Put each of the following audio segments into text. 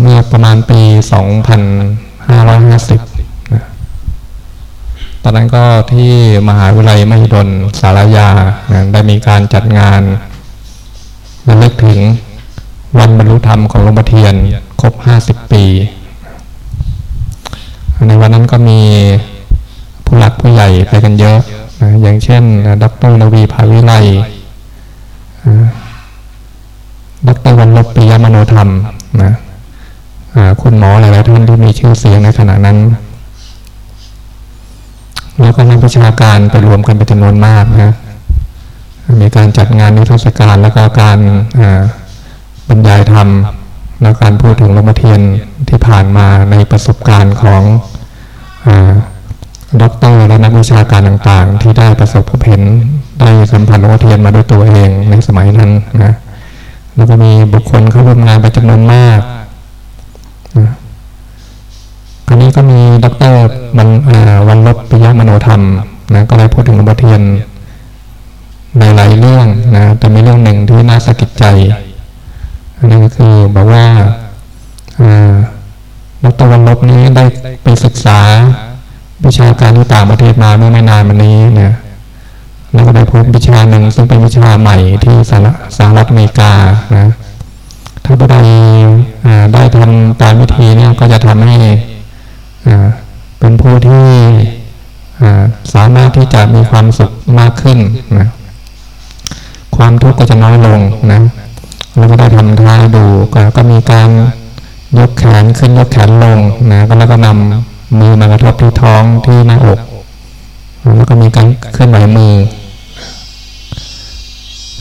เมื่อประมาณปี 2550นะตอนนั้นก็ที่มหาวิทยาลัยมหิดลสารยานะได้มีการจัดงานระลึกถึงวันบรรลุธรรมของหลวงพ่อเทียน ครบ 50 ปี ในวันนั้นก็มีผู้หลักผู้ใหญ่ไปกันเยอะนะอย่างเช่นดรนวีภาวิไลดรวันลบปิยมโนธรรมนะ คุณหมอหลายๆท่านที่มีชื่อเสียงในขณะนั้น แล้วก็นักวิชาการไปรวมกันเป็นจำนวนมากนะมีการจัดงานนิทรรศการแล้วก็การบรรยายธรรมและการพูดถึงหลวงพ่อเทียนที่ผ่านมาในประสบการณ์ของด็อกเตอร์และนักวิชาการต่างๆ ที่ได้ประสบพบเห็นได้สัมผัสลมเทียนมาด้วยตัวเองในสมัยนั้นนะแล้วก็มีบุคคลเข้าร่วมงานเป็นจำนวนมากียนในหลายเรื่องนะแต่มีเรื่องหนึ่งที่น่าสะกิดใจนั่นก็คือบอกว่าดรวันลบนี้ได้ไปศึกษาวิชาการที่ต่างประเทศมาเมื่อไม่นานมานี้เนี่ยแล้วก็ได้พบวิชาหนึ่งซึ่งเป็นวิชาใหม่ที่สหรัฐอเมริกานะถ้าผู้ใดได้ทำตามวิธีเนี่ยก็จะทำให้เป็นผู้ที่ สามารถที่จะมีความสุขมากขึ้นนะความทุกข์ก็จะน้อยลงนะแล้วก็ได้ทำท่าดูก็ก็มีการยกแขนขึ้นยกแขนลงนะแล้วก็นำมือมากระทบที่ท้องที่หน้าอกแล้วก็มีการเคลื่อนไหวมือ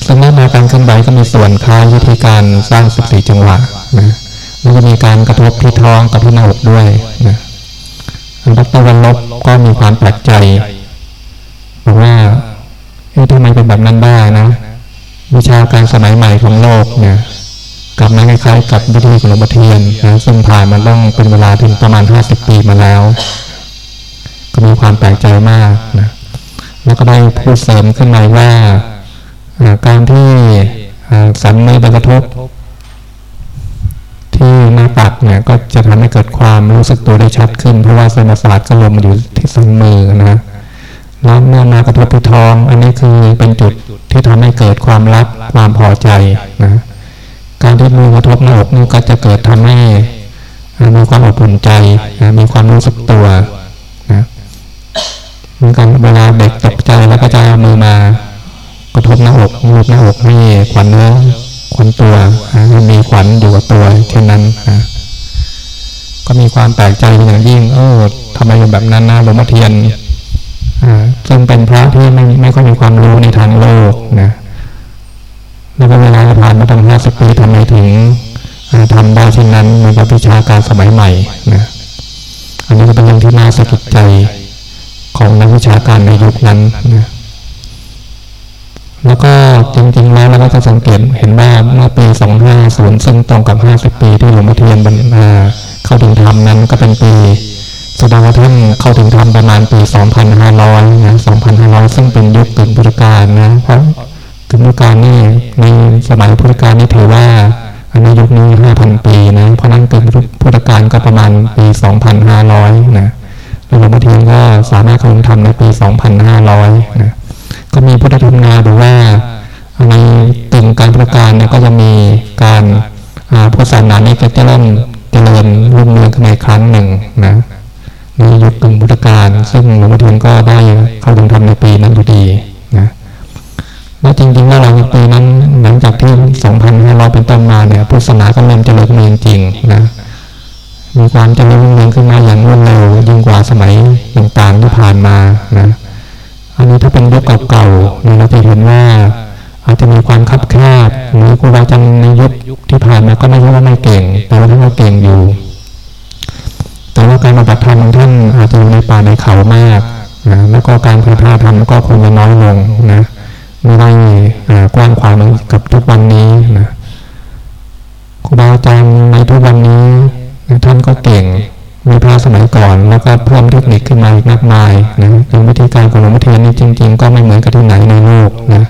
ซึ่งแม้มาการเคลื่อนไหวก็มีส่วนคล้ายวิธีการสร้างสิบสี่จังหวะนะแล้วก็มีการกระทบที่ท้องกับที่หน้าอกด้วยนะดรวันลบก็มีความแปลกใจ บอกว่าเอ๊ะทำไมเป็นแบบนั้นได้นะ วิชาการสมัยใหม่ของโลกเนี่ยกลับมาคล้ายๆกับวิธีของหลวงพ่อเทียนนะซึ่งผ่านมาต้องเป็นเวลาถึงประมาณห้าสิบปีมาแล้ว ก็มีความแปลกใจมากนะแล้วก็ได้พูดเสริมขึ้นมาว่าการที่สันมือไปกระทบที่หน้าปักเนี่ยก็จะทำให้เกิดความรู้สึกตัวได้ชัดขึ้น เพราะว่าเส้นประสาทก็ลงมาอยู่ที่สันมือนะ แล้วเมื่อมากระทบที่ท้อง อันนี้คือเป็นจุดที่ทำให้เกิดความรักความพอใจนะการที่มือกระทบหน้าอกนี่ก็จะเกิดทำให้มีความอบอุ่นใจนะมีความรู้สึกตัวนะเหมือนกันเวลาเด็กตกใจแล้วก็จะเอามือมากระทบหน้าอกรูปหน้าอกให้ขวัญเนื้อขวัญตัวให้มีขวัญอยู่กับตัวเช่นนั้นนะก็มีความแปลกใจอย่างยิ่ง เออทำไมเป็นแบบนั้นนะหลวงพ่อเทียน ซึ่งเป็นพระที่ไม่ไม่ค่อยมีความรู้ในทางโลกนะแล้วก็เวลาผ่านมาตั้งห้าสิบปีทำไมถึงทำได้เช่นนั้นในกับวิชาการสมัยใหม่นะอันนี้ก็เป็นเรื่องที่น่าสะกิดใจของนักวิชาการในยุคนั้นนะแล้วก็จริงๆแล้วเราก็จะสังเกตเห็นว่าเมื่อปี 250ซึ่งตรงกับ 50 ปีที่หลวงพ่อเทียนบรรเข้าถึงธรรมนั้นก็เป็นปี แสดงว่าท่านเข้าถึงธรรมประมาณปี 2,500 นะ 2,500 ซึ่งเป็นยุคกึ่งพุทธกาลนะ เพราะกึ่งพุทธกาลนี่ในสมัยพุทธกาลนี่ถือว่าในยุคนี้ 5,000 ปีนะ เพราะนั้นเกึ่งพุทธกาลก็ประมาณปี 2,500 นะหลวงพ่อเทียนก็สามารถเข้าถึงธรรมในปี 2,500 นะ ก็มีพุทธธรรมนาดูว่าในตึงการประการเนี่ยก็จะมีการพุทธศาสนานี้จะเริ่มเจริญรุ่งเรืองขึ้นในครั้งหนึ่งนะในยุคกึ่งพุทธกาล ซึ่งหลวงพ่อทียนก็ได้เข้าถึงธรรมในปีนั้นพอดีนะแล้วจริงๆแล้วหลังจาปีนั้นหลังจากที่2,500เป็นต้นมาเนี่ยพุทธศาสนาก็เริ่มเจริญเมืองจริงนะมีความเจริญรุ่งเรืองขึ้นมาอย่างรวดเร็วยิ่งกว่าสมัยต่างๆที่ผ่านมานะอันนี้ถ้าเป็นยุคเก่าๆเราจะเห็นว่าอาจจะมีความคับแคบหรือครูบาอาจารย์ในยุคที่ผ่านมาก็ไม่ใช่ว่าไม่เก่ง แต่ว่าท่านก็เก่งอยู่ แต่ว่าการปฏิบัติธรรมของท่านอาจจะอยู่ในป่าในเขามากนะแล้วก็การเผยแพร่ธรรมก็คงจะน้อยลงนะไม่ได้กว้างขวางเหมือนกับทุกวันนี้นะครูบาอาจารย์ในทุกวันนี้ท่านก็เก่งมีพระสมัยก่อน แล้วก็เพิ่มเทคนิคขึ้นมาอีกมากมายนะอย่างวิธีการของหลวงพ่อเทียนนี่จริง ๆ ก็ไม่เหมือนกับที่ไหนในโลกนะ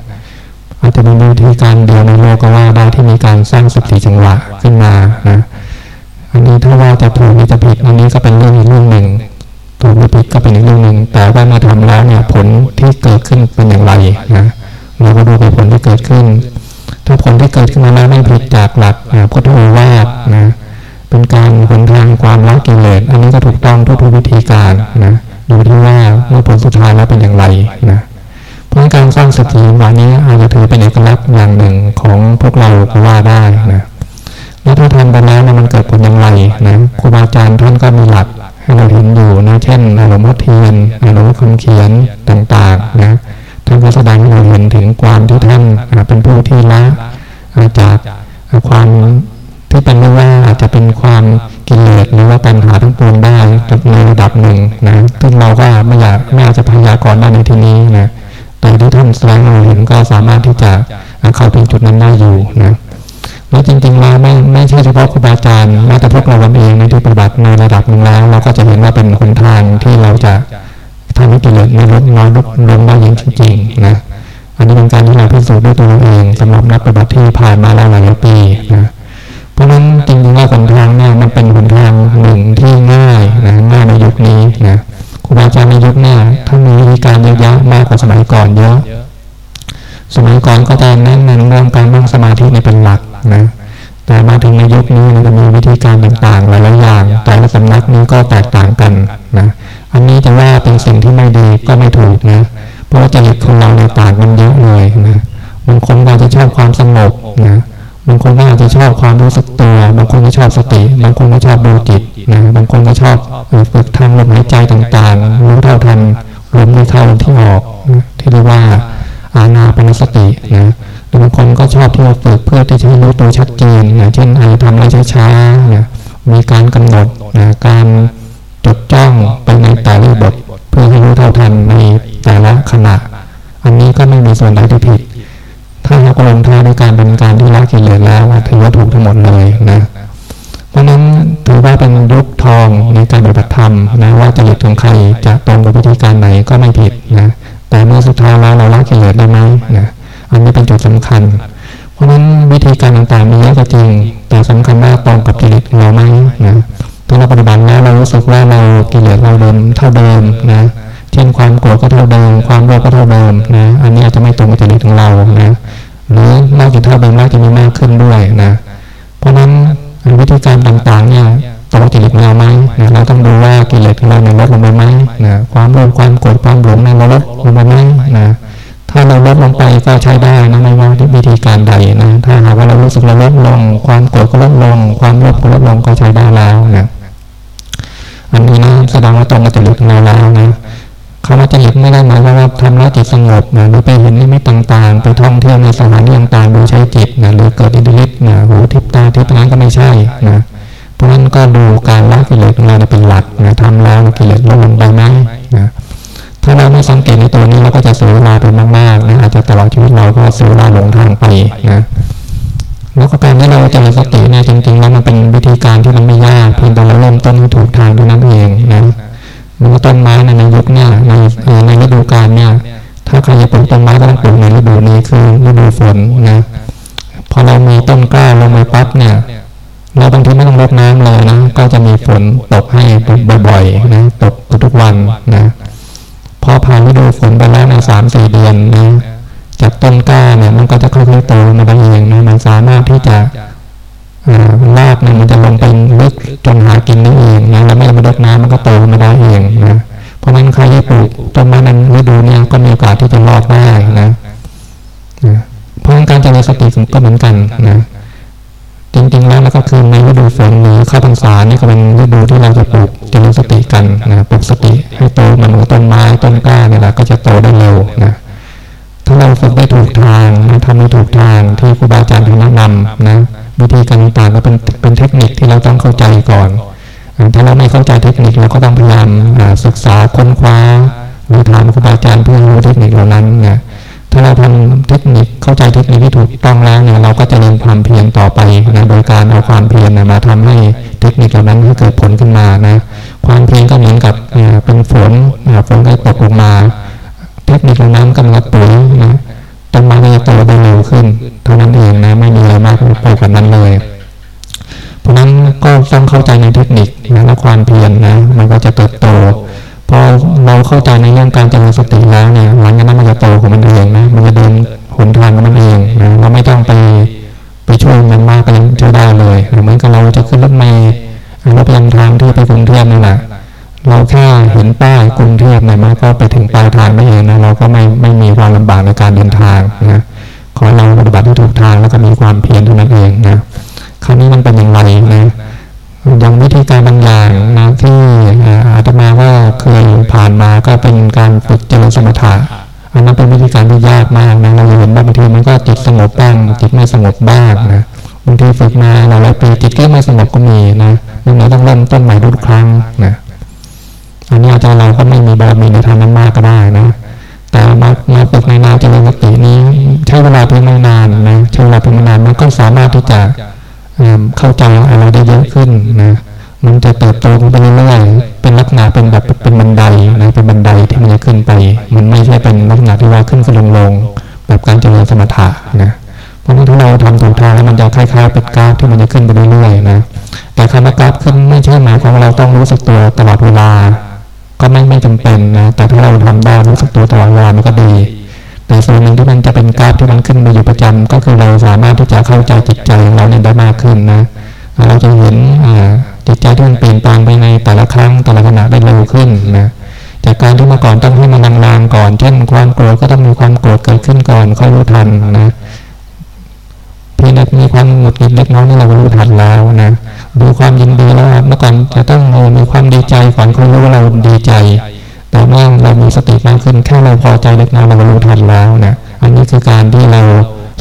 อาจจะมีวิธีการเดียวในโลกก็ว่าได้ที่มีการสร้างสติจังหวะขึ้นมานะ อันนี้ถ้าว่าจะถูกนี่จะผิดอันนี้ก็เป็นเรื่องอีกเรื่องหนึ่งถูกหรือผิดก็เป็นอีกเรื่องหนึ่งแต่ว่ามาทำแล้วเนี่ยผลที่เกิดขึ้นเป็นอย่างไรนะเราก็ดูไปผลที่เกิดขึ้น ถ้าผลที่เกิดขึ้นมาแล้วไม่ผิดจากหลักพุทธโอวาทนะเป็นการหนทางความละกิเลสอันนี้ก็ถูกต้องทุกวิธีการนะดูที่ว่าเมื่อผลสุดท้ายแล้วเป็นอย่างไรนะเพราะการสร้างสติวันนี้อาจจะถือเป็นเอกลักษณ์อย่างหนึ่งของพวกเราก็ว่าได้นะ แล้วถ้าทำไปแล้วมันเกิดผลอย่างไรนะครูบาอาจารย์ท่านก็มีหลักให้เราเห็นอยู่นะเช่นหลวงพ่อเทียนหลวงพ่อคำเขียนต่างๆนะท่านก็แสดงให้เราเห็นถึงความที่ท่านเป็นผู้ที่ละจากความที่เป็นไม่ว่าอาจจะเป็นความกิเลสหรือว่าปัญหาทั้งปวงได้ในระดับหนึ่งนะซึ่งเราก็ไม่อยากไม่อาจจะพยากรณ์ได้ในที่นี้นะแต่ที่ท่านแสดงเราเห็นก็สามารถที่จะเข้าถึงจุดนั้นได้อยู่นะ แล้วจริงๆแล้วไม่ไม่ใช่เฉพาะครูบาอาจารย์แม้แต่พวกเราเองในที่ปฏิบัติในระดับหนึ่งแล้วเราก็จะเห็นว่าเป็นหนทางที่เราจะทำให้กิเลสในลดน้อยลดลงได้อย่างจริงๆนะอันนี้เป็นการที่เราพิสูจน์ด้วยตัวเราเองสำหรับนักปฏิบัติที่ผ่านมาแล้วหลายปีนะเพราะฉะนั้นจริงๆแล้วหนทางเนี่ยมันเป็นหนทางหนึ่งที่ง่ายนะง่ายในยุคนี้นะครูบาอาจารย์ในยุคนี้ท่านมีวิธีการเยอะแยะมากกว่าสมัยก่อนเยอะสมัยก่อนก็จะเน้นเรื่องการนั่งสมาธิในเป็นหลัก นะแต่มาถึงในยุคนี้มันจะมีวิธีการต่างๆหลายๆอย่าง แต่ละสำนักนี้ก็แตกต่างกันนะอันนี้จะว่าเป็นสิ่งที่ไม่ดีก็ไม่ถูกนะเพราะว่าจริตของเราในต่างกันเยอะเลยนะบางคนอาจจะชอบความสงบนะบางคนก็อาจจะชอบความรู้สึกตัวบางคนก็ชอบสติ บางคนก็ชอบดูจิตนะบางคนก็ชอบฝึกทางลมหายใจต่างๆรู้เท่าทันลมที่เข้าที่ออกที่เรียกว่าอาณาเป็นสตินะ บางคนก็ชอบที่จะฝึกเพื่อที่จะให้รู้ตัวชัดเจนนะเช่นไอทำอะไรช้าๆนะมีการกำหนดนะการจดจ้องไปในแต่ละบท เพื่อให้รู้เท่าทันในแต่ละขณะ อันนี้ก็ไม่มีส่วนใดที่ผิด ถ้าเราลงท้ายในการเป็นการที่ละกิเลสแล้วถือว่าถูกทั้งหมดเลยนะเพราะนั้นถือว่าเป็นยุคทองในการปฏิบัติธรรมนะว่าจริตของใครจะตรงกับวิธีการไหนก็ไม่ผิดนะแต่เมื่อสุดท้ายแล้วเราละกิเลสได้ไหมนะ อันนี้เป็นจุดสำคัญ เพราะฉะนั้นวิธีการต่างๆมีเยอะก็จริง แต่สำคัญว่าตรงกับกิเลสเราไหมนะถ้าเราปฏิบัติแล้วเรารู้สึกว่าเรากิเลสเราเดิมเท่าเดิมนะเช่นความโกรธก็เท่าเดิม ความโลภก็เท่าเดิมนะ อันนี้อาจจะไม่ตรงกับจริตของเรานะหรือนอกจากเท่าเดิมแล้วจะมีมากขึ้นด้วยนะ เพราะฉะนั้นวิธีการต่างๆเนี่ยตรงจริตของเราไหมนะเราต้องดูว่ากิเลสของเราเนี่ยลดลงไปไหมนะความโลภความโกรธความหลงเนี่ยเราลดลงไปไหมนะ ถ้าเราลดลงไปก็ใช้ได้นะไม่ว่าวิธีการใดนะถ้าหากว่าเรารู้สึกเราลดลง ความโกรธก็ลดลง ความโลภก็ลดลงก็ใช้ได้แล้วนะอันนี้นะแสดงว่าตรงกับจริตของเราแล้วนะคำว่าจริตไม่ได้หมายว่าทำแล้วจิตสงบนะหรือไปเห็นนิมิตต่างๆ ไปท่องเที่ยวในสถานที่ต่างๆโดยใช้จิตนะหรือเกิดอิทธิฤทธิ์นะหูทิพตาทิพนั้นก็ไม่ใช่นะเพราะฉะนั้นก็ดูการละกิเลสของเราเป็นหลักนะทำแล้วกิเลสลดลงไปไหมนะ ถ้าเราไม่สังเกตในตัวนี้เราก็จะเสียเวลาไปมากๆนะอาจจะตลอดชีวิตเราก็เสียเวลาหลงทางไปนะแล้วก็การที่เราจะมีสติเนี่ยจริงๆแล้วมันเป็นวิธีการที่มันไม่ยากเพียงแต่เราเริ่มต้นถูกทางเท่านั้นเองนะมันต้นไม้ในในยุคเนี่ยในในฤดูกาลเนี่ย ถ้าใครจะปลูกต้นไม้ต้องปลูกในฤดูนี้คือฤดูฝนนะพอเรามีต้นกล้าลงมาปั๊บเนี่ยเราบางทีไม่ต้องรดน้ำเลยนะ ก็จะมีฝนตกให้บ่อยๆนะตกทุกวันนะ พอผ่านฤดูฝนไปแล้วในสามสี่เดือนนะจากต้นกล้าเนี่ยมันก็จะค่อยๆโตมาได้เองนะมันสามารถที่จะรากเนี่ยมันจะลงไปลึกจนหากินได้เองนะแล้วไม่ต้องมาดน้ำมันก็โตมาได้เองนะเพราะนั้นใครที่ปลูกต้นไม้นั้นฤดูเนี่ยก็มีโอกาสที่จะรอดได้นะเพราะการเจริญสติก็เหมือนกันนะจริงๆแล้วก็คือในฤดูฝนหรือเข้าพรรษานี่ก็เป็นฤดูที่เราจะปลูก เจริญสติกันนะปลูกสติให้โตมันหัวต้นไม้ต้นกล้าเนี่ยแหละก็จะโตได้เร็วนะถ้าเราฝึกได้ถูกทางนะทำได้ถูกทางที่ครูบาอาจารย์แนะนำนะวิธีการต่างก็เป็นเป็นเทคนิคที่เราต้องเข้าใจก่อน ถ้าเราไม่เข้าใจเทคนิคเราก็ต้องพยายามศึกษาค้นคว้าหรือถามครูบาอาจารย์เพื่อรู้เทคนิคเหล่านั้นนี่ยถ้าเราทำเทคนิคเข้าใจเทคนิคที่ถูกต้องแล้วเนี่ยเราก็จะเรียนความเพียรต่อไปนะโดยการเอาความเพียรมาทำให้เทคนิคเหล่านั้นให้เกิดผลขึ้นมานะ ความเพียรก็เหมือนกับเป็นฝนฝนก็ตกลงมา เทคนิคเหล่านั้นก็เหมือนกับปุ๋ยนะต้นไม้ก็จะโตได้เร็วขึ้นเท่านั้นเองนะไม่มีอะไรมากไปกว่านั้นเลย เพราะนั้นก็ต้องเข้าใจในเทคนิคนะและความเพียรนะมันก็จะเติบโตพอเราเข้าใจในเรื่องการเจริญสติแล้วเนี่ยหลังจากนั้นมันจะโตของมันเองนะมันจะเดินหนทางของมันเองนะเราไม่ต้องไปไปช่วยมันมากก็ยังใช้ได้เลยเหมือนกับเราจะขึ้นรถเมล์ รถประจำทางที่ไปกรุงเทพนี่แหละเราแค่เห็นป้ายกรุงเทพเนี่ยมันก็ไปถึงปลายทางได้เองนะเราก็ไม่ไม่มีความลำบากในการเดินทางนะขอเราปฏิบัติที่ถูกทางแล้วก็มีความเพียรเท่านั้นเองนะคราวนี้มันเป็นอย่างไรนะย่างวิธีการบางอย่างนะที่อาตมาว่าเคยผ่านมาก็เป็นการฝึกเจริญสมถะอันนั้นเป็นวิธีการที่ยากมากนะเราเห็นบางทีมันก็จิตสงบบ้างจิตไม่สงบบ้างนะางทีฝึกมาหลายปีจิตก็ไม่สงบก็มีนะยังไงต้องเริ่มต้นใหม่ทุกครั้งนะอันนี้อาจารย์เราก็ไม่มีบารมีในทางนั้นมากก็ได้นะ แต่มามาฝึกในนาเจริญสตินี้ใช้เวลาเพียงไม่นานนะใช้เวลาเพียงไม่นานมันก็สามารถที่จะเข้าใจอะไรได้เยอะขึ้นนะมันจะเติบโตไปเรื่อยๆเป็นลักษณะเป็นแบบเป็นบันไดนะเป็นบันไดที่มันจะขึ้นไป มันไม่ใช่เป็นลักษณะที่ว่าขึ้นขึ้นลงลงแบบการเจริญสมถะนะ เพราะถ้าเราทำถูกทางแล้วมันจะคล้ายๆเป็นกราฟที่มันจะขึ้นไปเรื่อยๆนะแต่คำว่ากราฟขึ้นไม่ใช่หมายความว่าเราต้องรู้สึกตัวตลอดเวลา ก็ไม่ไม่จำเป็นนะแต่ถ้าเราทำได้รู้สึกตัวตลอดเวลามันก็ดีแต่ส่วนหนึ่งที่มันจะเป็นกราฟที่มันขึ้นมาอยู่ประจำก็คือเราสามารถที่จะเข้าใจจิตใจของเราเนี่ยได้มากขึ้นนะเราจะเห็นจิตใจที่มันเปลี่ยนแปลงไปในแต่ละครั้งแต่ละขณะได้เร็วขึ้นนะจากการที่มื่อก่อนต้องให้มันลางๆก่อน เช่นความโกรธก็ต้องมีความโกรธเกิดขึ้นก่อนค่อยรู้ทันนะ เพียงแต่มีความหงุดหงิดเล็กน้อยนี่เรารู้ทันแล้วนะดูความยินดีแล้วเมื่อก่อนจะต้องมีความดีใจก่อนเขารู้ว่าเราดีใจ แต่เมื่อเรามีสติมากขึ้นแค่เราพอใจเล็กน้อยเรารู้ทันแล้วนะอันนี้คือการที่เรา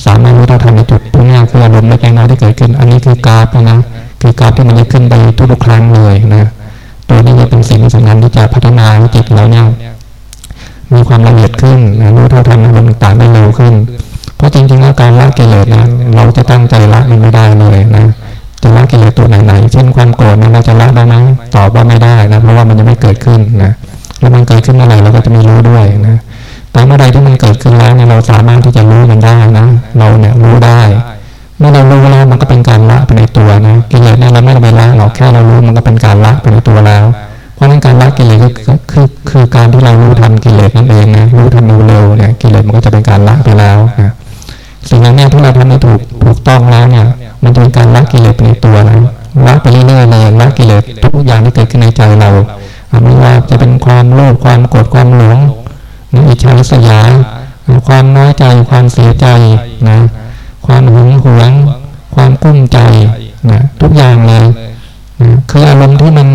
สามารถรู้ทันในจุดพวกนี้คืออารมณ์เล็กน้อยที่เกิดขึ้น อันนี้คือกราฟนะคือกราฟที่มันจะขึ้นไปทุกๆครั้งเลยนะตัวนี้จะเป็นสิ่งที่สำคัญที่จะพัฒนาจิตเราเนี่ยมีความละเอียดขึ้นนะรู้เท่าทันอารมณ์ต่างได้เร็วขึ้น เพราะจริงๆแล้วการละกิเลสนะเราจะตั้งใจละมันไม่ได้เลยนะจะละกิเลสตัวไหนๆเช่นความโกรธนะเราจะละได้ไหมตอบว่าไม่ได้นะเพราะว่ามันยังไม่เกิดขึ้นนะแล้วมันเกิดขึ้นเมื่อไหร่เราก็จะไม่รู้ด้วยนะแต่เมื่อใดที่มันเกิดขึ้นแล้วเนี่ยเราสามารถที่จะรู้มันได้นะ เราเนี่ยรู้ได้เมื่อเรารู้แล้วมันก็เป็นการละไปในตัวนะกิเลสเนี่ยเราไม่ต้องไปละหรอกแค่เรารู้มันก็เป็นการละไปในตัวแล้ว เพราะนั้นการละกิเลสก็คือคือการที่เรารู้ทันกิเลสนั่นเองนะรู้ทันเร็วเนี่ยกิเลสมันก็จะเป็นการละไปแล้วนะ สิ่งนั้นเนี่ยที่เราทำให้ถูกถูกต้องแล้วเนี่ย มันเป็นการละกิเลสในตัวแล้วละไปเรื่อยๆเลยละกิเลสทุกอย่างที่เกิดขึ้นในใจเราไม่ว่าจะเป็นความโลภความโกรธความหลงนะอิจฉาริษยาความน้อยใจความเสียใจนะความหึงหวง ความกุ้มใจนะทุกอย่างเลยนะคืออารมณ์ที่มัน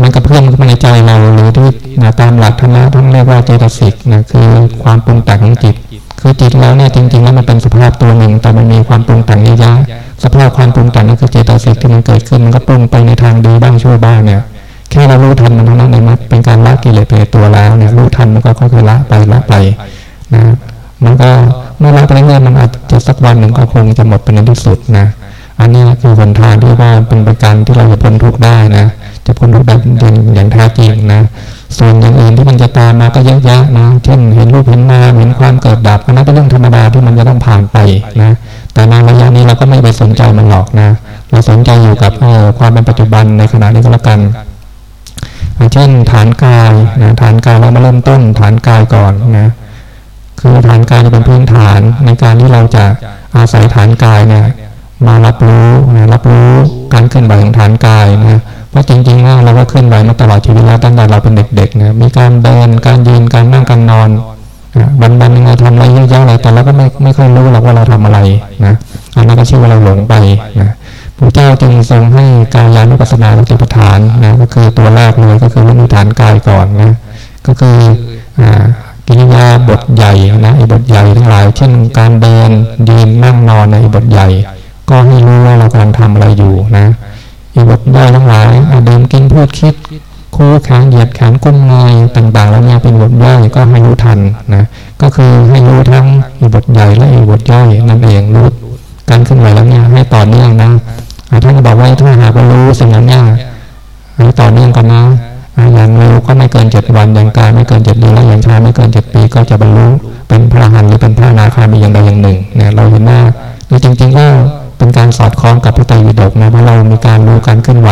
มันกระเพื่อมขึ้นมาในใจเราหรือที่นะตามหลักธรรมะท่านเรียกว่าเจตสิกนะคือความปรุงแต่งของจิต คือจิตแล้วเนี่ยจริงๆแล้วมันเป็นสภาพตัวหนึ่ง แต่มันมีความปรุงแต่งเยอะๆสภาพความปรุงแต่งนั่นคือเจตสิกที่มันเกิดขึ้นมันก็ปรุงไปในทางดีบ้างชั่วบ้างเนี่ยแค่เรารู้ทันมันเท่านั้นเองมันเป็นการละกิเลสไปตัวแล้วเนี่ยรู้ทันมันก็ค่อยๆละไปละไปนะมันก็เมื่อละไปเรื่อยๆมันอาจจะสักวันหนึ่งก็คงจะหมดไปในที่สุดนะอันนี้คือหนทางที่ว่าเป็นประการที่เราจะพ้นทุกข์ได้นะ จะพ้นทุกข์ได้อย่างอย่างแท้จริงนะ ส่วนอย่างอื่นที่มันจะตามมาก็เยอะแยะนะ เช่นเห็นรูปเห็นนามเห็นความเกิดดับอันนั้นเป็นเรื่องธรรมดาที่มันจะต้องผ่านไปนะ แต่ในระยะนี้เราก็ไม่ไปสนใจมันหรอกนะ เราสนใจอยู่กับความเป็นปัจจุบันในขณะนี้ก็แล้วกันเช่นฐานกายนะฐานกายเรามาเริ่มต้นฐานกายก่อนนะคือฐานกายจะเป็นพื้นฐานในการที่เราจะอาศัยฐานกายเนี่ยมารับรู้นะรับรู้การเคลื่อนไหวของฐานกายนะ เพราะจริงๆเราก็เคลื่อนไหวมาตลอดชีวิตแล้วตั้งแต่เราเป็นเด็กๆนะมีการเดินการยืนการนั่งการนอนบันบันยังไงทำอะไรเยอะแยะเลยแต่เราก็ไม่ไม่ค่อยรู้หรอกว่าเราทำอะไรนะอันนั้นก็ชื่อว่าเราหลงไปนะพระเจ้าจึงทรงให้กายานุปัสสนาเป็นประฐานนะก็คือตัวแรกเลยก็คือเรื่องฐานกายก่อนนะก็คือกิริยาบทใหญ่นะไอ้บทใหญ่ทั้งหลาย เช่นการเดินยืนนั่งนอนในบทใหญ่ ก็ให้รู้ว่าเรากำลังทำอะไรอยู่นะ อีบทย่อยทั้งหลายเดินกินพูดคิด คู่แขนเหยียดแขนก้มเงยต่างๆ แล้วเนี่ยเป็นบทย่อยก็ให้รู้ทันนะก็คือให้รู้ทั้งอีบทใหญ่และอีบทย่อยนั่นเองรู้การขึ้นไหวแล้วเนี่ยให้ต่อเนื่องนะท่านบอกว่าถ้าหากว่ารู้สิ่งนั้นเนี่ยให้ต่อเนื่องกันนะอย่างเร็วก็ไม่เกินเจ็ดวันอย่างกายไม่เกินเจ็ดเดือนและอย่างช้าไม่เกินเจ็ดปีก็จะบรรลุเป็นพระหันหรือเป็นพระนาคามีอย่างใดอย่างหนึ่งเนี่ยเราเห็นว่าจริงๆก็ เป็นการสอดคล้องกับพระไตรปิฎกนะเพราะเรามีการรู้การเคลื่อนไหว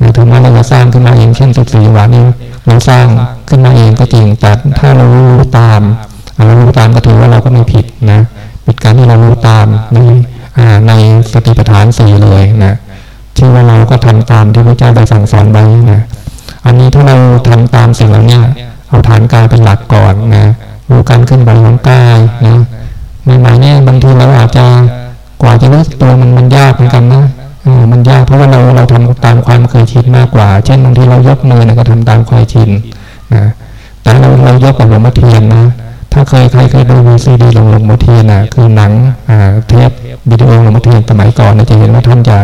นะถึงแม้เราจะสร้างขึ้นมาเองเช่นสิบสี่วันนี้เราสร้างขึ้นมาเองก็จริง แต่ถ้าเรารู้ตามเรารู้ตามก็ถือว่าเราก็ไม่ผิดนะผิดการที่เรารู้ตามในในสติปัฏฐานสี่เลยนะที่ว่าเราก็ทำตามที่พระเจ้าได้สั่งสอนไว้นะอันนี้ถ้าเราทำตามสิ่งเหล่านี้เอาฐานกายเป็นหลักก่อนนะรู้การขึ้นไหวของกายนะใหม่ๆเนี่ยบางทีเราอาจจะ กว่าจะรู้ตัวมันมันยากเหมือนกันนะมันยากเพราะว่าเราเราทำตามความเคยชินมากกว่า เช่นบางทีเรายกมือนะก็ทำตามความชินนะแต่เราเรายกกับหลวงพ่อเทียนนะถ้าเคยใครเคยดู VCD หลวงหลวงพ่อเทียนนะคือหนังเทปวิดีโอหลวงพ่อเทียนสมัยก่อนนะจะเห็นว่าท่านจะ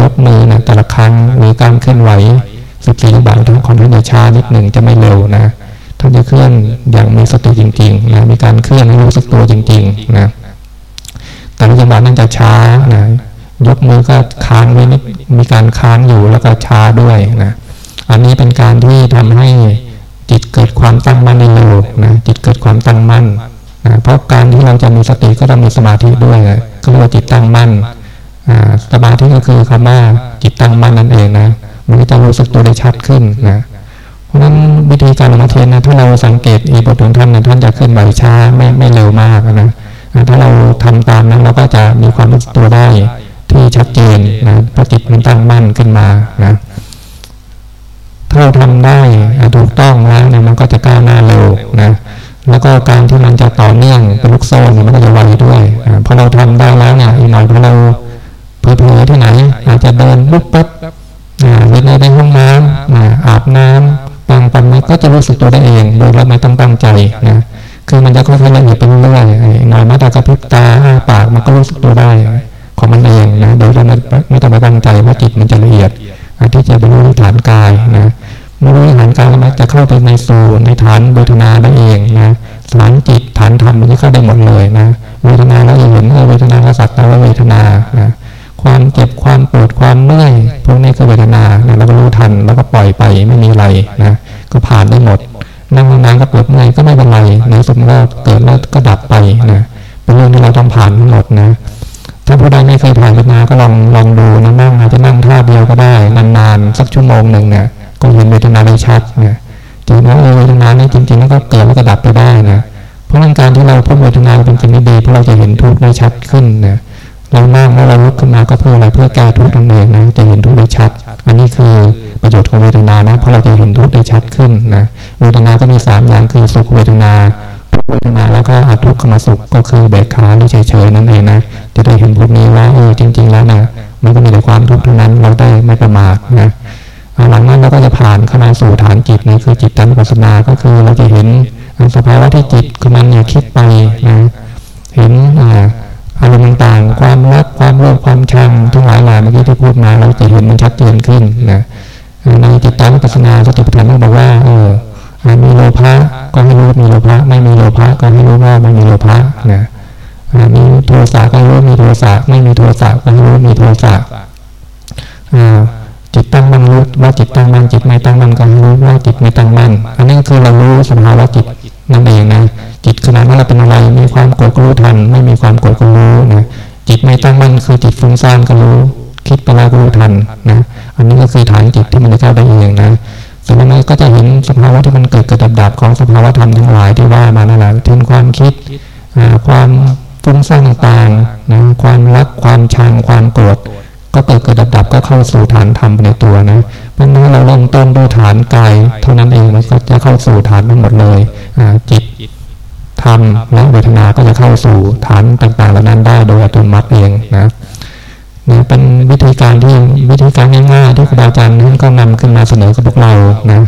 ยกมือนะแต่ละครั้งมีการเคลื่อนไหวสิบาททั้งคนท่านจะช้านิดหนึ่งจะไม่เร็วนะท่านจะเคลื่อนอย่างมีสติจริงๆนะมีการเคลื่อนให้รู้สึกตัวจริง ๆ นะ แต่จังหวะนั้นจะช้านะยกมือก็ค้างไว้นิดมีการค้างอยู่แล้วก็ช้าด้วยนะอันนี้เป็นการที่ทำให้จิตเกิดความตั้งมั่นในโลกนะจิตเกิดความตั้งมั่นนะเพราะการที่เราจะมีสติก็ต้องมีสมาธิด้วยก็เรียกว่าจิตตั้งมั่นสมาธิก็คือคำว่าจิตตั้งมั่นนั่นเองนะมันจะรู้สึกตัวได้ชัดขึ้นนะเพราะนั้นวิธีการละเทียนนะถ้าเราสังเกตอีบทของท่านนะท่านจะขึ้นไหวช้าไม่ไม่เร็วมากนะ ถ้าเราทำตามนั้นเราก็จะมีความรู้สึกตัวได้ที่ชัดเจนนะพระจิตมันตั้งมั่นขึ้นมานะถ้าเราทำได้ถูกต้องแล้วเนี่ยมันก็จะก้าวหน้าเร็วนะแล้วก็การที่มันจะต่อเนื่องเป็นลูกโซ่เนี่ยมันก็จะไวด้วยพอเราทำได้แล้วเนี่ยอีกหน่อยพอเราเผลอๆที่ไหน อาจจะเดินลุกปั๊บหรือในในห้องน้ำอาบน้ำปังปังนี้ก็จะรู้สึกตัวได้เอง โดยเราไม่ต้องตั้งใจนะ คือมันจะค่อยๆละเอียดไปเรื่อยๆหน่อยมาต่กระพริบตาอ้าปากมันก็รู้สึกตัวได้ของมันเองนะโดยเราไม่ต้องไปตั้งใจว่าจิตมันจะละเอียดที่จะบรรลุฐานกายนะเมื่อรู้ฐานกายแล้วจะเข้าไปในสูในฐานเวทนาได้เองนะฐานจิตฐานธรรมมันจะเข้าได้หมดเลยนะเวทนาเราจะเห็นเวทนาสัตว์เราเวทนานะความเจ็บความปวดความเมื่อยพวกนี้ก็เวทนานะเราก็รู้ทันแล้วก็ปล่อยไปไม่มีอะไรนะก็ผ่านได้หมด นั่งนานก็ปวดเมื่อยก็ไม่เป็นไรในสมมติเกิดแล้วก็ดับไปนะเป็นเรื่องที่เราต้องผ่านหมดนะถ้าผู้ใดไม่เคยผ่านเวทนาก็ลองลองดูนะนั่งอาจจะนั่งท่าเดียวก็ได้นานๆสักชั่วโมงหนึ่งเนี่ยก็เห็นเวทนาได้ชัดเนี่ยจริงๆเวทนาเนี่ยจริงๆแล้วก็เกิดแล้วก็ดับไปได้นะเพราะงั้นการที่เราพบเวทนาเป็นสิ่งที่ดีเพราะเราจะเห็นทุกข์ได้ชัดขึ้นนะ เรานั่งแล้วเราลุกขึ้นมาก็เพื่ออะไรเพื่อแก้ทุกข์นั่นเองนะจะเห็นทุกข์ได้ชัด อันนี้คือประโยชน์ของเวทนานะเพราะเราจะเห็นทุกข์ได้ชัดขึ้นนะเวทนาก็มีสามอย่างคือสุขเวทนาทุกเวทนาแล้วก็อทุกขมสุขก็คือเบกขาหรือเฉยๆนั่นเองนะจะได้เห็นพวกนี้ว่าเออจริง ๆ แล้วนะมันก็มีแต่ความทุกข์เท่านั้นเราได้ไม่ประมาทนะหลังนั้นเราก็จะผ่านเข้ามาสู่ฐานจิตนะคือจิตตันปัสนาก็คือเราจะเห็นสภาวะที่จิตคือมันเนี่ยคิดไปนะเห็นอ่า อารมณ์ต่างๆความรักความโลภความชังทั้งหลายหลายเมื่อกี้ที่พูดมาเราจะเห็นมันชัดเจนขึ้นนะในจิตตันปัสนาสติปัฏฐานต้องบอกว่าเออมีโลภะก็ให้รู้มีโลภะไม่มีโลภะก็ให้รู้ว่าไม่มีโลภะนะมีโทสะก็รู้มีโทสะไม่มีโทสะก็ให้รู้มีโทสะจิตตั้งมั่นรู้ว่าจิตตั้งมั่นจิตไม่ตั้งมั่นก็รู้ว่าจิตไม่ตั้งมั่นอันนี้คือเรารู้สภาวะจิต นั่นเองนะจิตขณะนั้นเราเป็นอะไรมีความโกรธก็รู้ทัน ไม่มีความโกรธก็รู้นะจิตไม่ตั้งมั่นคือจิตฟุ้งซ่านก็รู้ คิดไปแล้วก็รู้ทันนะอันนี้ก็คือฐานจิตที่มันจะเข้าได้เองนะส่วนนั้นก็จะเห็นสภาวะที่มันเกิดกิดดับดับของสภาวะธรรมทั้งหลายที่ว่ามานั่นแหละเช่นความคิดความฟุ้งซ่านต่างๆนะความรักความชังความโกรธ ก็เกิดเกิดดับดับก็เข้าสู่ฐานธรรมในตัวนะเพราะนั้นเราเริ่มต้นด้วยฐานกายเท่านั้นเองมันก็จะเข้าสู่ฐานทั้งหมดเลยจิตธรรมและเวทนาก็จะเข้าสู่ฐานต่างๆเหล่านั้นได้โดยอัตโนมัติเองนะนะเป็นวิธีการที่วิธีการง่ายๆที่ครูบาอาจารย์ท่านก็นำขึ้นมาเสนอกับพวกเรานะ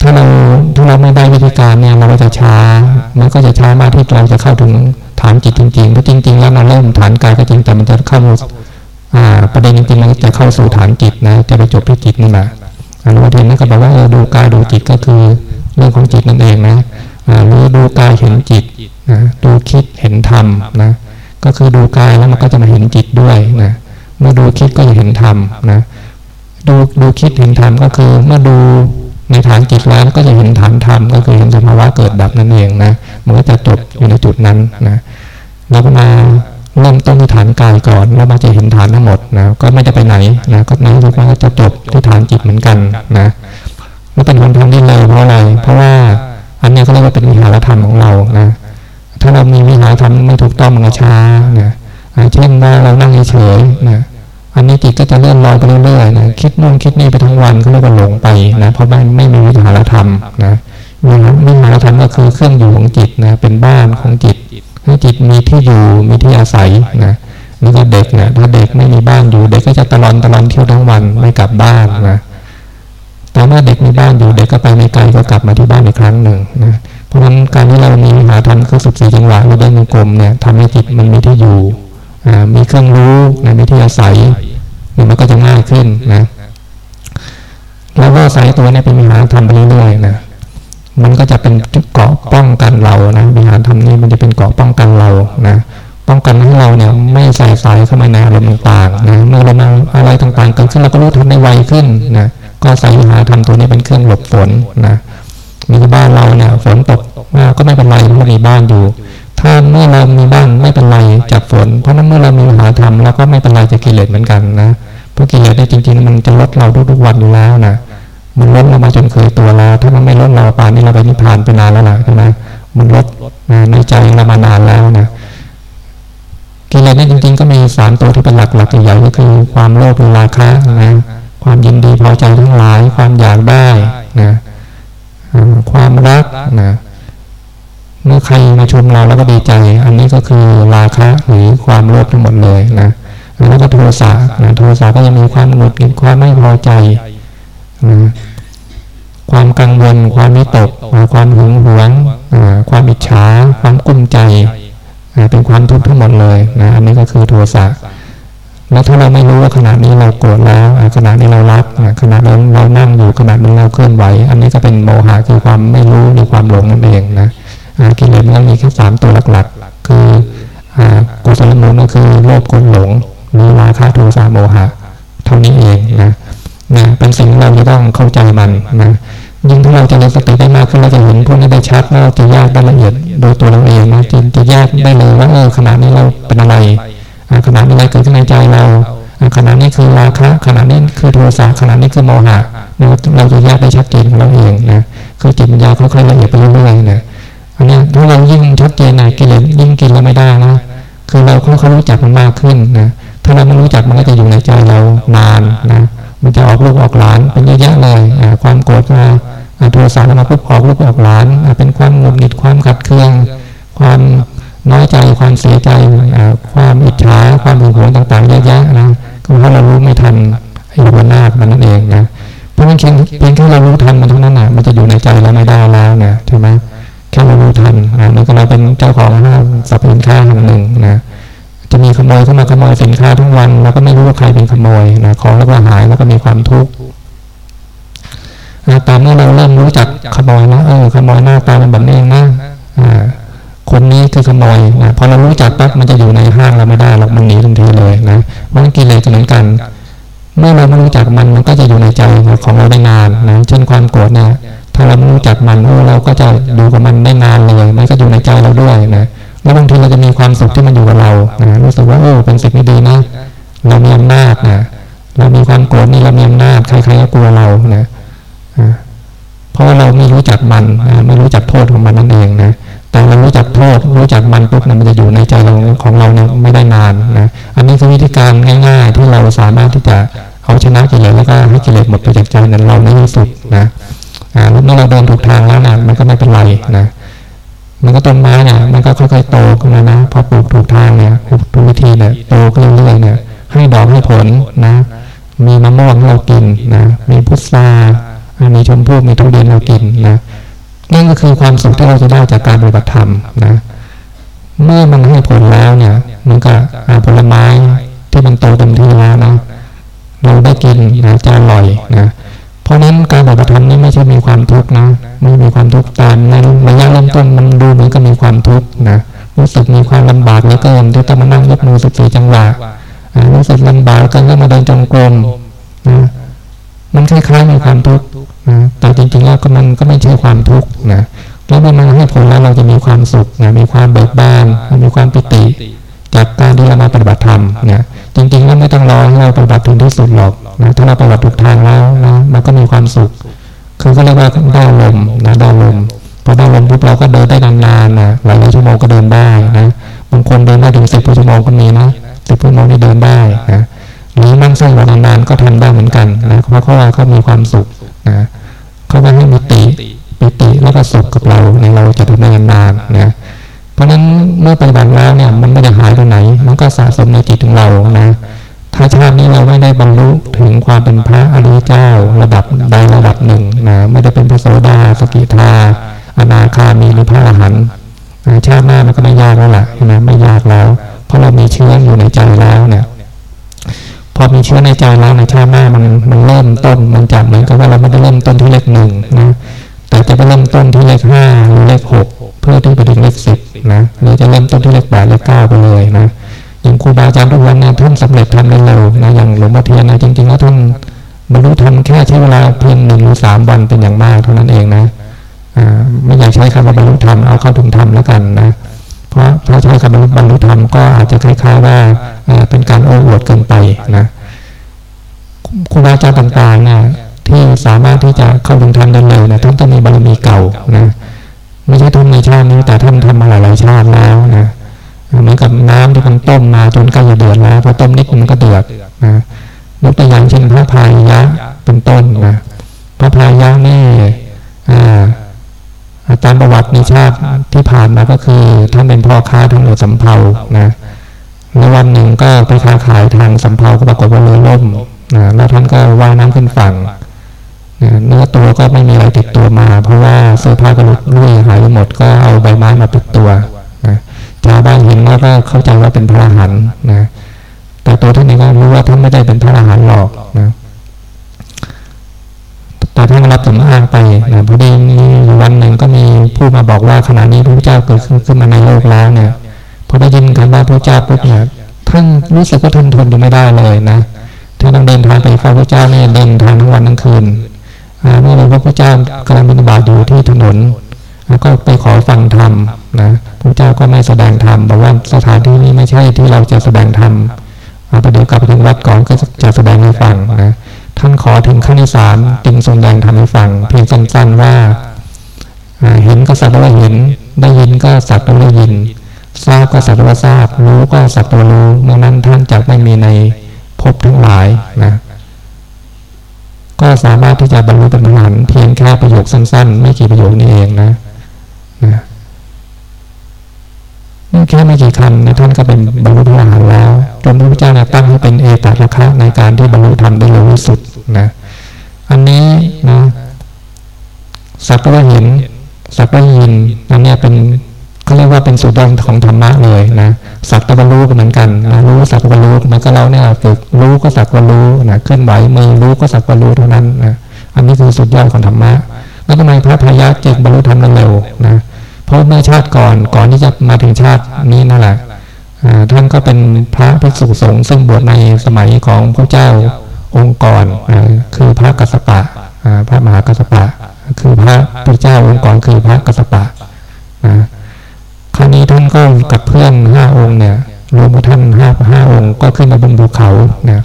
ถ้าเราถ้าเราไม่ได้วิธีการเนี่ยเราก็จะช้ามันก็จะช้ามากที่เราจะเข้าถึงฐานจิตจริงๆเพราะจริง ๆ แล้วเราเริ่มฐานกายก็จริงแต่มันจะเข้า ประเด็นจริงๆมันจะเข้าสู่ฐานจิตนะจะไปจบที่จิตนี่แหละอนุวัตเทนนั่นก็บอกว่าดูกายดูจิตก็คือเรื่องของจิตนั่นเองนะหรือดูกายเห็นจิตนะดูคิดเห็นธรรมนะก็คือดูกายแล้วมันก็จะมาเห็นจิตด้วยนะเมื่อดูคิดก็จะเห็นธรรมนะดูดูคิดเห็นธรรมก็คือเมื่อดูในฐานจิตแล้วก็จะเห็นฐานธรรมก็คือเห็นสภาวะเกิดดับนั่นเองนะมันก็จะจบอยู่ในจุดนั้นนะเราก็มา เริ่มต้นที่ฐานกายก่อน แล้วมาจะเห็นฐานทั้งหมดนะก็ไม่จะไปไหนนะก็นั้นก็จะจบที่ฐานจิตเหมือนกันนะไม่เป็นคนทำได้เลยเพราะอะไร เพราะว่าอันนี้เขาเรียกว่าเป็นวิหารธรรมของเรานะถ้าเรามีวิหารธรรมไม่ถูกต้องมันก็ช้านะเช่นว่าเรานั่งเฉยนะอันนี้จิตก็จะเลื่อนลอยไปเรื่อยๆนะคิดนู่นคิดนี่ไปทั้งวันก็เรียกว่าหลงไปนะเพราะไม่ไม่มีวิหารธรรมนะวิหารธรรมก็คือเครื่องอยู่ของจิตนะเป็นบ้านของจิต ให้จิตมีที่อยู่มีที่อาศัยนะนี่ก็เด็กนะถ้าเด็กไม่มีบ้านอยู่ เด็กก็จะตลอนตลอนเที่ยวทั้งวันไม่กลับบ้านนะแต่เมื่อเด็กมีบ้านอยู่เด็กก็ไปไม่ไกลก็กลับมาที่บ้านอีกครั้งหนึ่งนะเพราะฉะนั้นการที่เรามีหาธรรมคือสุบสี่จังหวะหรือเดินกลมเนี่ยทำให้จิตมันมีที่อยู่มีเครื่องรู้นะมีที่อาศัยนี่มันก็จะง่ายขึ้นนะแล้วก็สายตัวเนี่ยเป็นมีหาธรรมไปเรื่อยๆนะ มันก็จะเป็นเกาะป้องกันเรานะวิหารธรรมนี้มันจะเป็นเกาะป้องกันเรานะป้องกันให้เราเนี่ยไม่ใส่สายเข้ามาในอารมณ์ต่างๆนะเมื่อเรามาอะไรต่างๆเกิดขึ้นเราก็รู้ทันได้ไวขึ้นนะก็ใส่วิหารธรรมตัวนี้เป็นเครื่องหลบฝนนะมีบ้านเราเนี่ยฝนตกมาก็ไม่เป็นไรเรามีบ้านอยู่ ถ้าเมื่อเรามีบ้านไม่เป็นไรจากฝน เพราะนั้นเมื่อเรามีวิหารธรรมเราก็ไม่เป็นไรจากกิเลสเหมือนกันนะเพราะกิเลสเนี่ยจริงๆมันจะลดเราทุกๆวันอยู่แล้วนะ มันลดเรามาจนเคยตัวแล้วถ้ามันไม่ลดเราป่านนี้เราไปนิพพานไปนานแล้วล่ะใช่ไหมมันลดในใจเรามานานแล้วนะกิเลสนี่จริง ๆ ก็มีสามตัวที่เป็นหลักหลักใหญ่ก็คือ ความโลภราคะนะความยินดีพอใจทั้งหลาย ความอยากได้นะความรักนะเมื่อใครมาชมเราแล้วก็ดีใจ อันนี้ก็คือราคะหรือความโลภทั้งหมดเลยนะแล้วก็โทสะนะโทสะก็จะมีความหงุดหงิดความไม่พอใจ ความกังวล ความมิตก ความหึงหวง ความอิจฉา ความกุ้มใจ เป็นความทุกข์ทั้งหมดเลยนะอันนี้ก็คือโทสะแล้วถ้าเราไม่รู้ว่าขณะนี้เราโกรธแล้วขณะนี้เรารักขณะเราเรานั่งอยู่ขณะนี้เราเคลื่อนไหว อันนี้ก็เป็นโมหะคือความไม่รู้ในความหลงนั่นเองนะกิเลสมันมีแค่สามตัวหลักๆ คือกุศลมูลก็คือโลภโกรธหลงหรือราคะโทสะโมหะ เท่านี้เองนะ นะเป็นสิ่งเราจะต้องเข้าใจมันนะยิ่งถ้าเราจะเรียนสติได้มากขึ้นเราจะเห็นพวกนี้ได้ชัดเราจะแยกได้ละเอียดโดยตัวเราเองนะจะจะแยกได้เลยว่าเออขณะนี้เราเป็นอะไรขณะนี้อะไรเกิดขึ้นในใจเราขณะนี้คือราคะขณะนี้คือโทสะขณะนี้คือโมหะเราเราจะแยกได้ชัดเจนของเราเองนะคือจิตปัญญาค่อยๆละเอียดไปเรื่อยๆนะอันนี้ถ้าเรายิ่งชัดเจนนะกิเลสยิ่งกินเราไม่ได้นะคือเราค่อยๆรู้จักมันมากขึ้นนะถ้าเราไม่รู้จักมันก็จะอยู่ในใจเรานานนะ มันจะออกลูกออกหลานเป็นเยอะแยะเลยความโกรธมาโทสะมาปุ๊บออกลูกออกหลานเป็นความหงุดหงิดความขัดเคือง ความน้อยใจความเสียใจความอิจฉาความหึงหวงต่างๆเยอะแยะนะก็เพราะเรารู้ไม่ทันไอ้วนาถมันนั่นเองนะเพราะงั้นเพียงแค่เรารู้ทันมันเท่านั้นนะมันจะอยู่ในใจเราไม่ได้แล้วนะใช่ไหมแค่เรารู้ทันนะมันก็เราเป็นเจ้าของห้างสัพสินค้าแห่งหนึ่งนะ จะมีขโมยเข้ามาขโมยสินค้าทุกวันเราก็ไม่รู้ว่าใครเป็นขโมยนะของแล้วก็หายแล้วก็มีความทุกข์ตามเมื่อเราเริ่มรู้จักขโมยนะเออขโมยหน้าตาเป็นแบบนี้นะคนนี้คือขโมยนะพอเรารู้จักปั๊บมันจะอยู่ในห้างเราไม่ได้หรอกมันหนีทันทีเลยนะมันกิเลสเหมือนกัน เมื่อเราไม่รู้จักมันมันก็จะอยู่ในใจของเราได้นานนะเช่นความโกรธเนี่ยถ้าเราไม่รู้จักมันเราก็จะอยู่กับมันได้นานเลยมันก็อยู่ในใจเราด้วยนะ แล้วบางทีเราจะมีความสุขที่มันอยู่กับเรานะรู้สึกว่าโอ้เป็นสิ่งที่ดีนะเรามีอำนาจนะเรามีความโกรธนี่เรามีอำนาจใครๆก็กลัวเรานะเพราะว่าเราไม่รู้จักมันไม่รู้จักโทษของมันนั่นเองนะแต่เรารู้จักโทษรู้จักมันปุ๊บนะมันจะอยู่ในใจเราของเราเนี่ยไม่ได้นานนะอันนี้คือวิธีการง่าย ๆ ที่เราสามารถที่จะเอาชนะกิเลสแล้วก็ให้กิเลสหมดไปจากใจนั้นเราในที่สุดนะอ่าเมื่อเราเดินถูกทางแล้วนะมันก็ไม่เป็นไรนะ มันก็ต้นไม้เนี่ย มันก็ค่อยๆโตขึ้นมานะ พอปลูกถูกทางเนี่ยปลูกถูกวิธีเนี่ยโตขึ้นเรื่อยๆเนี่ย ให้ดอกให้ผลนะ มีมะม่วงเรากินนะ มีพุทรามีชมพู่มีทุเรียนเรากินนะนั่นก็คือความสุขที่เราจะได้จากการปฏิบัติธรรมนะ เมื่อมันให้ผลแล้วเนี่ย มันก็ผลไม้ มีความลำบากเหลือเกินที่ต้องมานั่งยกมือสิบสี่จังหวะรู้สึกลำบากกันก็มาเดินจงกรมนะมันคล้ายๆมีความทุกข์นะแต่จริงๆแล้วก็มันก็ไม่ใช่ความทุกข์นะแล้วมันให้ผลแล้วเราจะมีความสุขนะมีความเบิกบานมีความปิติ จากการที่เรามาปฏิบัติธรรมเนี่ยจริงๆแล้วไม่ต้องรอให้เราปฏิบัติถึงที่สุดหรอกนะถ้าเราปฏิบัติถูกทางแล้วนะมันก็มีความสุข คือก็เรียกว่าได้ลมนะได้ลม พอได้ลมปุ๊บเราก็เดินได้นานๆนะหลายชั่วโมงก็เดินได้นะบางคนเดินได้ถึงสิบชั่วโมงก็มีนะแต่ผู้น้อยนี่เดินได้นะหรือนั่งสร้างวันนานก็ทำได้เหมือนกันนะเพราะเขาเขามีความสุขนะเขาว่าให้มีติปิติแล้วก็สุขกับเราในเราจะทำงานนานนะเพราะฉะนั้นเมื่อปฏิบัติแล้วเนี่ยมันไม่ได้หายไปไหน มันก็สะสมในจิตของเรานะถ้าชาตินี้เราไม่ได้บรรลุถึงความเป็นพระอริยเจ้าระดับใดระดับหนึ่งนะไม่ได้เป็นพระโสดาสกิทา อนาคามีหรือพระอรหันต์ชาติหน้ามันก็ไม่ยากแล้วล่ะใช่ไหมไม่ยากแล้ว เพราะเรามีเชื้ออยู่ในใจแล้วเนี่ย พอมีเชื้อในใจแล้วในชาติหน้ามันมันเริ่มต้นมันจะเหมือนกับว่าเราไม่ได้เริ่มต้นที่เลขหนึ่งนะแต่จะไปเริ่มต้นที่เลขห้าหรือเลขหกเพื่อที่ไปถึงเลขสิบนะหรือจะเริ่มต้นที่เลขแปดเลขเก้าไปเลยนะอย่างครูบาอาจารย์ทุกวันเนี่ยท่านสำเร็จทำได้เร็วนะอย่างหลวงพ่อเทียนนะจริงๆแล้วท่านบรรลุธรรมแค่ใช้เวลาเพียงหนึ่งหรือสามวันเป็นอย่างมากเท่านั้นเองนะ ไม่อยากใช้คำว่าบรรลุธรรมเอาเข้าถึงธรรมแล้วกันนะเพราะถ้าใช้คำบรรลุธรรมก็อาจจะคล้ายๆว่าเป็นการโอ้อวดเกินไปนะครูบาอาจารย์ต่างๆนะที่สามารถที่จะเข้าถึงธรรมได้เร็วนะท่านต้องมีบารมีเก่านะไม่ใช่ท่านในชาตินี้แต่ท่านทำมาหลายๆชาติแล้วนะเหมือนกับน้ำที่มันต้มมาจนใกล้จะเดือดแล้วพอต้มนิดมันก็เดือดนะยกตัวอย่างเช่นพระพายยะเป็นต้นนะพระพายยะนี่อ่า ตามประวัติในชาติที่ผ่านมาก็คือท่านเป็นพ่อค้าทางหลวงสำเภานะในวันหนึ่งก็ไปค้าขายทางสำเภาก็ปรากฏว่าเรือล่มนะแล้วท่านก็ว่ายน้ำขึ้นฝั่งเนื้อตัวก็ไม่มีอะไรติดตัวมา เพราะว่าเสื้อผ้าก็ลุดรุ่ยหายไปหมดก็เอาใบไม้มาปิดตัวนะชาวบ้านเห็นแล้วก็เข้าใจว่าเป็นพระอรหันต์นะแต่ตัวท่านเองก็รู้ว่าท่านไม่ได้เป็นพระอรหันต์หรอกนะ แต่ท่านรับสมอ้างไปนะพอดีมีวันหนึ่งก็มีผู้มาบอกว่าขณะนี้พระพุทธเจ้าเกิดขึ้นมาในโลกแล้วเนี่ยพอได้ยินคำว่าพระเจ้าปุ๊บเนี่ยท่านรู้สึกว่าทนทนอยู่ไม่ได้เลยนะท่านต้องเดินทางไปเฝ้าพระเจ้าเนี่ยเดินทางทั้งวันทั้งคืนเมื่อพระพุทธเจ้ากำลังบิณฑบาตอยู่ที่ถนนแล้วก็ไปขอฟังธรรมนะพระเจ้าก็ไม่แสดงธรรมบอกว่าสถานที่นี้ไม่ใช่ที่เราจะแสดงธรรมประเดี๋ยวกลับไปถึงวัดก่อนก็จะแสดงให้ฟังนะ ท่านขอถึงขั้นที่สามจึงทรงแดงธรรมให้ฟังเพียงสั้นๆว่าเห็นก็สัตว์ว่าเห็น ได้ยินก็สัตว์ว่าได้ยินทราบก็สัตว์ว่าทราบ รู้ก็สัตว์ว่ารู้เมื่อนั้นท่านจะไม่มีในภพทั้งหลายนะก็สามารถที่จะบรรลุเป็นพระอรหันเพียงแค่ประโยคสั้น ๆ ไม่กี่ประโยคนี้เองนะนี่ แค่ไม่กี่คำนะท่านก็เป็นบรรลุพระอรหันต์แล้วจนพระพุทธเจ้าตั้งให้เป็นเอตัระคะในการที่บรรลุธรรมได้เร็วที่สุดนะอันนี้นะสักว่าเห็นสักว่ายินอันนี้เป็นเขาเรียกว่าเป็นสุดยอดของธรรมะเลยนะสักตะบรรลุก็เหมือนกันนะรู้สักตะบรรลุมันก็เราเนี่ยฝึกรู้ก็สักตะบรรลุนะเคลื่อนไหวมือรู้ก็สักตะบรรลุเท่านั้นนะอันนี้คือสุดยอดของธรรมะแล้วทำไมพระพายะจึงบรรลุธรรมเร็วนะ เพราะเมื่อชาติก่อนก่อนที่จะมาถึงชาตินี้นั่นแหละท่านก็เป็นพระภิกษุสงฆ์ซึ่งบวชในสมัยของพระเจ้าองค์ก่อนคือพระกัสสปะพระมหากัสสปะ คือพระพุทธเจ้าองค์ก่อนคือพระกัสสปะคราวนี้ท่านก็กับเพื่อนห้าองค์เนี่ยรวมท่านห้าห้าองค์ก็ขึ้นมาบนภูเขาเนี่ย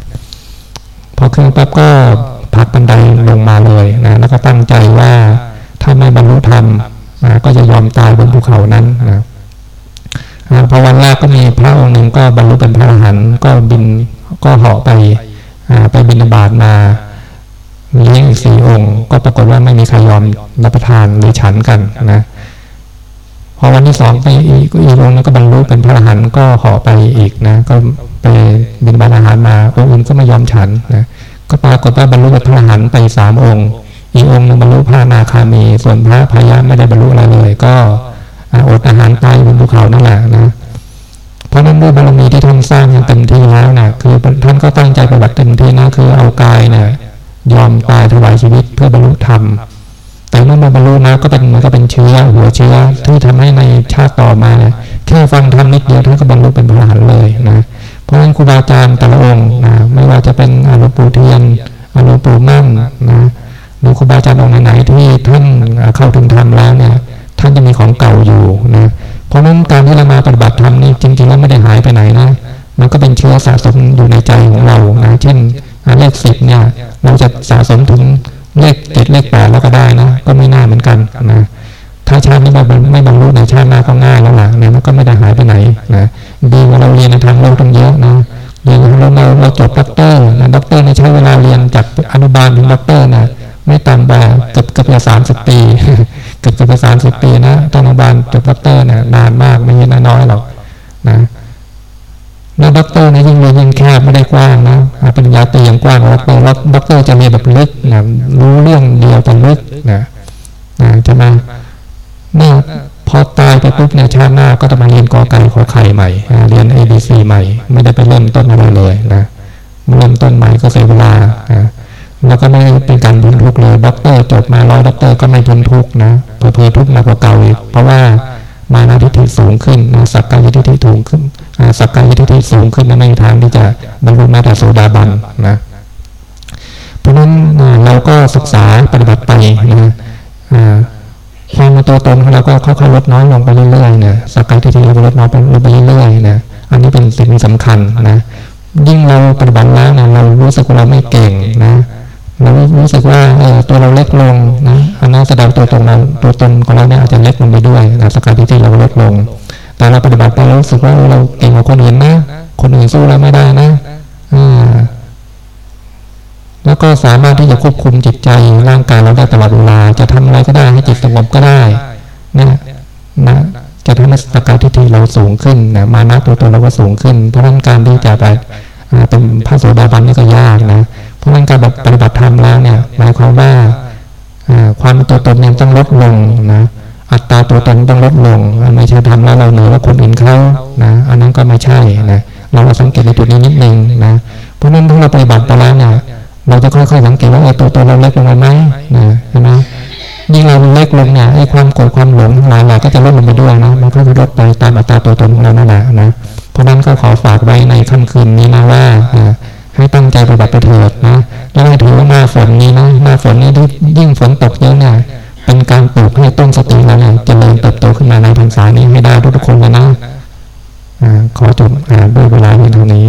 พอขึ้นปั๊บก็พักบันไดลงมาเลยนะแล้วก็ตั้งใจว่าถ้าไม่บรรลุธรรม ก็จะยอมตายบนภูเขานั้นนะพอวันแรกก็มีพระองค์หนึ่งก็บรรลุเป็นพระอรหันต์ก็บินก็เหาะไปไปบินบาตมามีเลี้ยงอีกสี่องค์ ก็ปรากฏว่าไม่มีใครยอมรับประทานหรือฉันกันนะพอวันที่สองไปอีกอีกองค์นึงก็บรรลุเป็นพระอรหันต์ก็เหาะไปอีกนะก็ไปบินบาตอาหารมาองค์อื่นก็ไม่ยอมฉันนะก็ปรากฏว่าบรรลุเป็นพระอรหันต์ไปสามองค์ อีกองค์นึงบรรลุพระนาคามี ส่วนพระพายะไม่ได้บรรลุอะไรเลย ก็อดอาหารตายบนภูเขานั่นแหละนะเพราะนั้นด้วยบารมีที่ท่านสร้างอย่างเต็มที่แล้วนะคือท่านก็ตั้งใจปฏิบัติเต็มที่นะคือเอากายเนะี่ยยอมตายถวายชีวิตเพื่อบรรลุธรรมแต่เมื่อมาบรรลุนะก็เป็นมันก็เป็นเชื้อหัวเชื้อที่ทำให้ในชาติต่อมาแค่ฟังธรรมนิดเดียวท่านก็บรรลุเป็นพระอรหันต์เลยนะเพราะฉะนั้นครูบาอาจารย์แต่ละองค์นะไม่ว่าจะเป็นอรุปูเทียนอรุปูมั่นนะ หรือครูบาอาจารย์องค์ไหนที่ท่านเข้าถึงธรรมแล้วเนี่ยท่านจะมีของเก่าอยู่นะเพราะนั้นการที่เรามาปฏิบัติธรรมนี่จริงๆแล้วไม่ได้หายไปไหนนะมันก็เป็นเชื้อสะสมอยู่ในใจของเรานะเช่นเลขสิบเนี่ยเราจะสะสมถึงเลขเจ็ดเลขแปดแล้วก็ได้นะก็ไม่น่าเหมือนกันนะถ้าชาตินี้ไม่ไม่บรรลุในชาติหน้าก็ง่ายแล้วล่ะเนี่ยมันก็ไม่ได้หายไปไหนนะดีกว่าเราเรียนในทางโลกตั้งเยอะนะเรียนเราเราเราจบด็อกเตอร์นะด็อกเตอร์นี่ใช้เวลาเรียนจากอนุบาลถึงด็อกเตอร์นะ ไม่ต่ำกว่าเกือบเกือบจะสามสิบปีเกือบเกือบจะสามสิบปีนะตอนอนุบาลจบด็อกเตอร์นะนานมากไม่ใช่น้อยหรอกนะแล้วด็อกเตอร์นะยิ่งเรียนยิ่งแคบไม่ได้กว้างนะปริญญาตรีอย่างกว้างด็อกเตอร์ด็อกเตอร์จะเรียนแบบลึกนะรู้เรื่องเดียวแต่ลึกนะนะจะมาเนี่ยพอตายไปปุ๊บเนี่ยชาติหน้าก็จะมาเรียนกอไก่ขอไข่ใหม่ เรียน A B C ใหม่ ไม่ได้ไปเริ่มต้นอะไรเลยนะเริ่มต้นใหม่ก็เสียเวลานะ แล้วก็ไม่เป็นการพ้นทุกข์เลยด็อกเตอร์จบมาร้อยด็อกเตอร์ก็ไม่พ้นทุกข์นะเพิ่มทุกข์มากกว่าเก่าอีกเพราะว่ามานาทิฏฐิสูงขึ้นนะสักกายทิฏฐิสูงขึ้นสักกายทิฏฐิสูงขึ้นไม่มีทางที่จะบรรลุมาแต่โสดาบันนะเพราะฉะนั้นเราก็ศึกษาปฏิบัติไปนะความาตัวตนของเราก็ค่อยๆลดน้อยลงไปเรื่อยๆนี่ยสักกายทิฏฐิเราลดน้อยลงไปเรื่อยๆนะอันนี้เป็นสิ่งสำคัญนะยิ่งเราปฏิบัติแล้วนะเรารู้สึกว่าเราไม่เก่งนะ เรารู้สึกว่าเออตัวเราเล็กลงนะอันนั้นแสดงตัวตนเราตัวตนของเราเนี่ยอาจจะเล็กลงไปด้วยนะสกายทิฏฐิเราลดลง แต่เราปฏิบัติไปเรารู้สึกว่าเราเก่งกว่าคนอื่นนะ คนอื่นสู้เราไม่ได้นะอ่าแล้วก็สามารถที่จะควบคุมจิตใจร่างกายเราได้ตลอดเวลาจะทำอะไรก็ได้ให้จิตสงบก็ได้นะนะจะทำให้สกายทิฏฐิเราสูงขึ้นนะมานะตัวตนเราก็สูงขึ้นเพราะนั้นการที่จะไปเป็นพระโสดาบันนี่ก็ยากนะ ราะงั้นการปฏิบัติธรรมแล้วเนี่ยหมายความว่าความตัวตนเนี่ยต้องลดลงนะอัตราตัวตนต้องลดลงไม่ใช่ทำแล้วเราเหนือกว่าคนอื่นเขานะอันนั้นก็ไม่ใช่นะเราสังเกตในจุดนี้นิดนึงนะเพราะนั้นถ้าเราปฏิบัติไปแล้วเนี่ยเราจะค่อยๆสังเกตว่าตัวตนเราเล็กลงไปไหมนะใช่ไหมยิ่งเราเล็กลงเนี่ยไอ้ความโกรธความหลงหลายๆก็จะลดลงไปด้วยนะมันก็จะลดไปตามอัตราตัวตนของเรานั่นแหละนะเพราะนั้นก็ขอฝากไว้ในค่ำคืนนี้นะว่า ให้ตั้งใจปฏิบัติไปเถิดนะแล้วให้ถือว่าหน้าฝนนี้นะหน้าฝนนี้ที่ยิ่งฝนตกเยอะเนี่ยเป็นการปลูกให้ต้นสติเราเนี่ยเจริญเติบโตขึ้นมาในพรรษานี้ให้ได้ทุกคนเลยนะขอจบด้วยเวลาเพียงเท่านี้